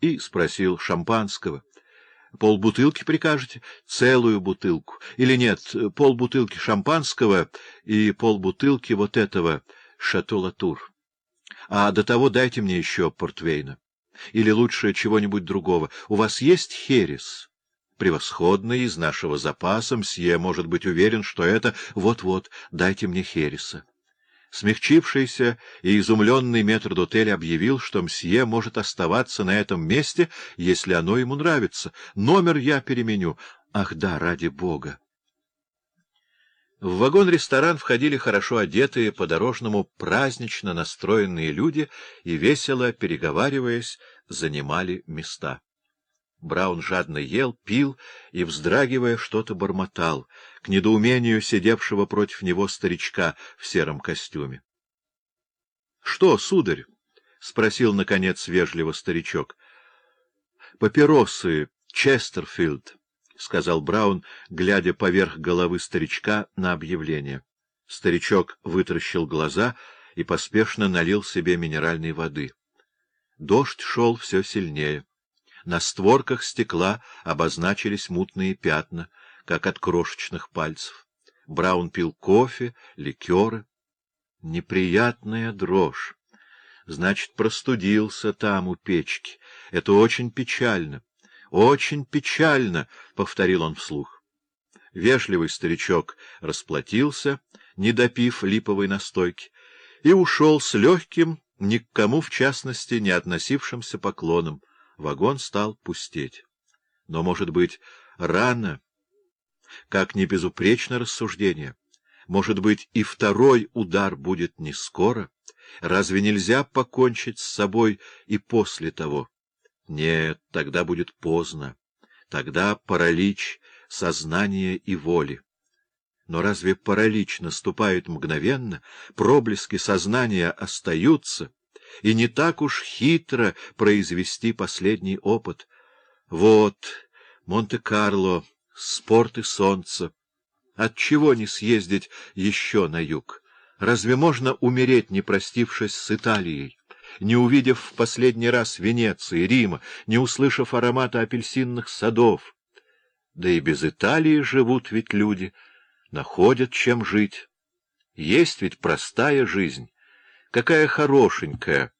и спросил шампанского. — Полбутылки прикажете? — Целую бутылку. Или нет, полбутылки шампанского и полбутылки вот этого шато-латур. А до того дайте мне еще портвейна. Или лучше чего-нибудь другого. У вас есть херес? Превосходный, из нашего запаса, мсье может быть уверен, что это... Вот-вот, дайте мне хереса. Смягчившийся и изумленный метрдотель объявил, что мсье может оставаться на этом месте, если оно ему нравится. Номер я переменю. Ах да, ради бога! В вагон-ресторан входили хорошо одетые, по-дорожному празднично настроенные люди и, весело переговариваясь, занимали места. Браун жадно ел, пил и, вздрагивая, что-то бормотал, к недоумению сидевшего против него старичка в сером костюме. — Что, сударь? — спросил, наконец, вежливо старичок. — Папиросы, Честерфилд, — сказал Браун, глядя поверх головы старичка на объявление. Старичок вытаращил глаза и поспешно налил себе минеральной воды. Дождь шел все сильнее. На створках стекла обозначились мутные пятна, как от крошечных пальцев. Браун пил кофе, ликеры. Неприятная дрожь. Значит, простудился там у печки. Это очень печально. Очень печально, — повторил он вслух. Вежливый старичок расплатился, не допив липовой настойки, и ушел с легким, ни к кому, в частности, не относившимся поклоном вагон стал пустеть. Но, может быть, рано, как не безупречно рассуждение, может быть, и второй удар будет не скоро? Разве нельзя покончить с собой и после того? Нет, тогда будет поздно. Тогда паралич сознания и воли. Но разве паралич наступает мгновенно, проблески сознания остаются — и не так уж хитро произвести последний опыт. Вот, Монте-Карло, спорт и солнце. Отчего не съездить еще на юг? Разве можно умереть, не простившись с Италией? не увидев в последний раз Венеции, Рима, не услышав аромата апельсинных садов. Да и без Италии живут ведь люди, находят чем жить. Есть ведь простая жизнь, Какая хорошенькая.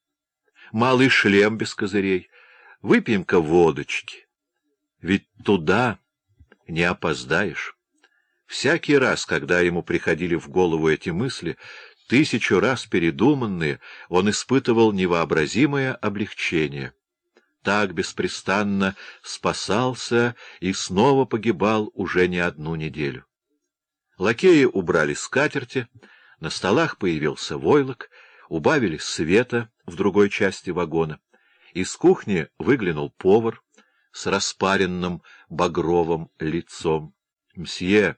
Малый шлем без козырей. Выпьем-ка водочки. Ведь туда не опоздаешь. Всякий раз, когда ему приходили в голову эти мысли, тысячу раз передуманные, он испытывал невообразимое облегчение. Так беспрестанно спасался и снова погибал уже не одну неделю. Лакеи убрали скатерти, на столах появился войлок — убавили света в другой части вагона. Из кухни выглянул повар с распаренным багровым лицом. — Мсье,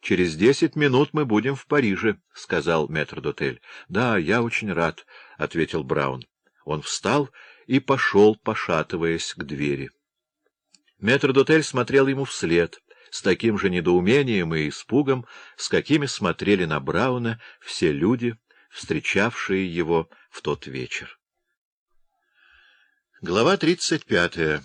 через десять минут мы будем в Париже, — сказал метрдотель. — Да, я очень рад, — ответил Браун. Он встал и пошел, пошатываясь к двери. Метрдотель смотрел ему вслед, с таким же недоумением и испугом, с какими смотрели на Брауна все люди, встречавшие его в тот вечер. Глава 35.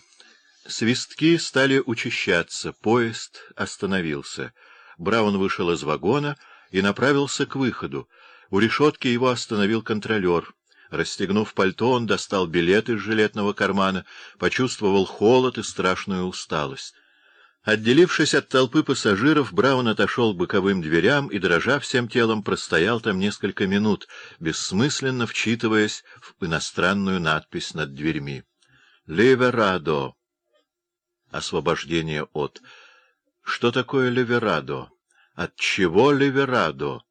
Свистки стали учащаться, поезд остановился. Браун вышел из вагона и направился к выходу. У решетки его остановил контролер. Расстегнув пальто, он достал билет из жилетного кармана, почувствовал холод и страшную усталость. Отделившись от толпы пассажиров, Браун отошел к боковым дверям и, дрожа всем телом, простоял там несколько минут, бессмысленно вчитываясь в иностранную надпись над дверьми. «Ливерадо» — освобождение от... Что такое Ливерадо? От чего Ливерадо?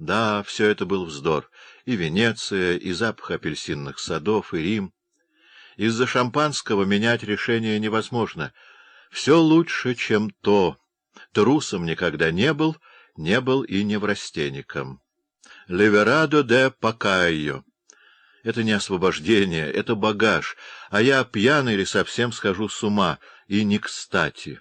Да, все это был вздор. И Венеция, и запах апельсинных садов, и Рим. Из-за шампанского менять решение невозможно — все лучше, чем то. Трусом никогда не был, не был и неврастенником. Леверадо де Пакайо. Это не освобождение, это багаж, а я пьяный или совсем схожу с ума, и не кстати.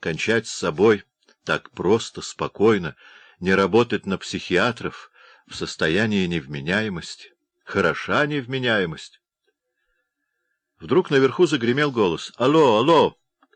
Кончать с собой так просто, спокойно, не работать на психиатров в состоянии невменяемости. Хороша невменяемость. Вдруг наверху загремел голос. «Алло, алло!»